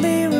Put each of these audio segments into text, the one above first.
me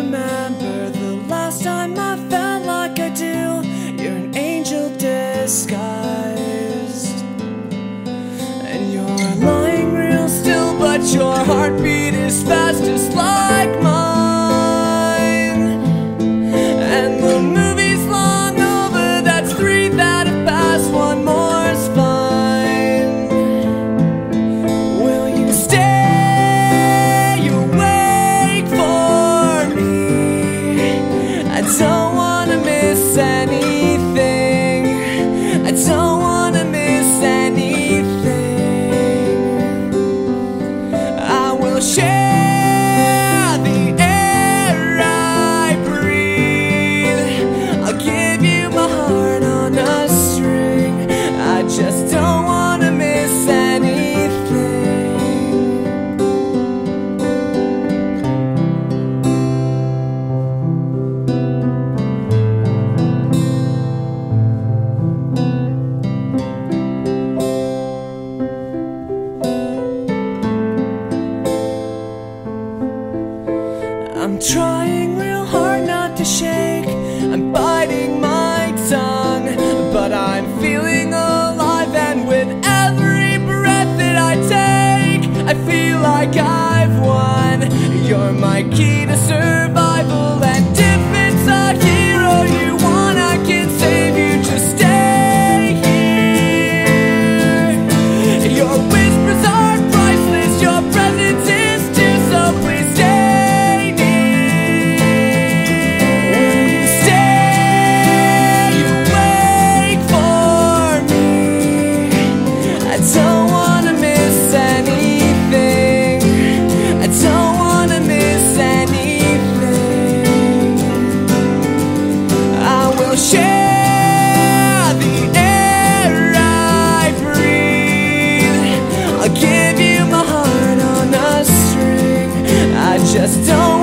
like I've won. You're my key to serve. just don't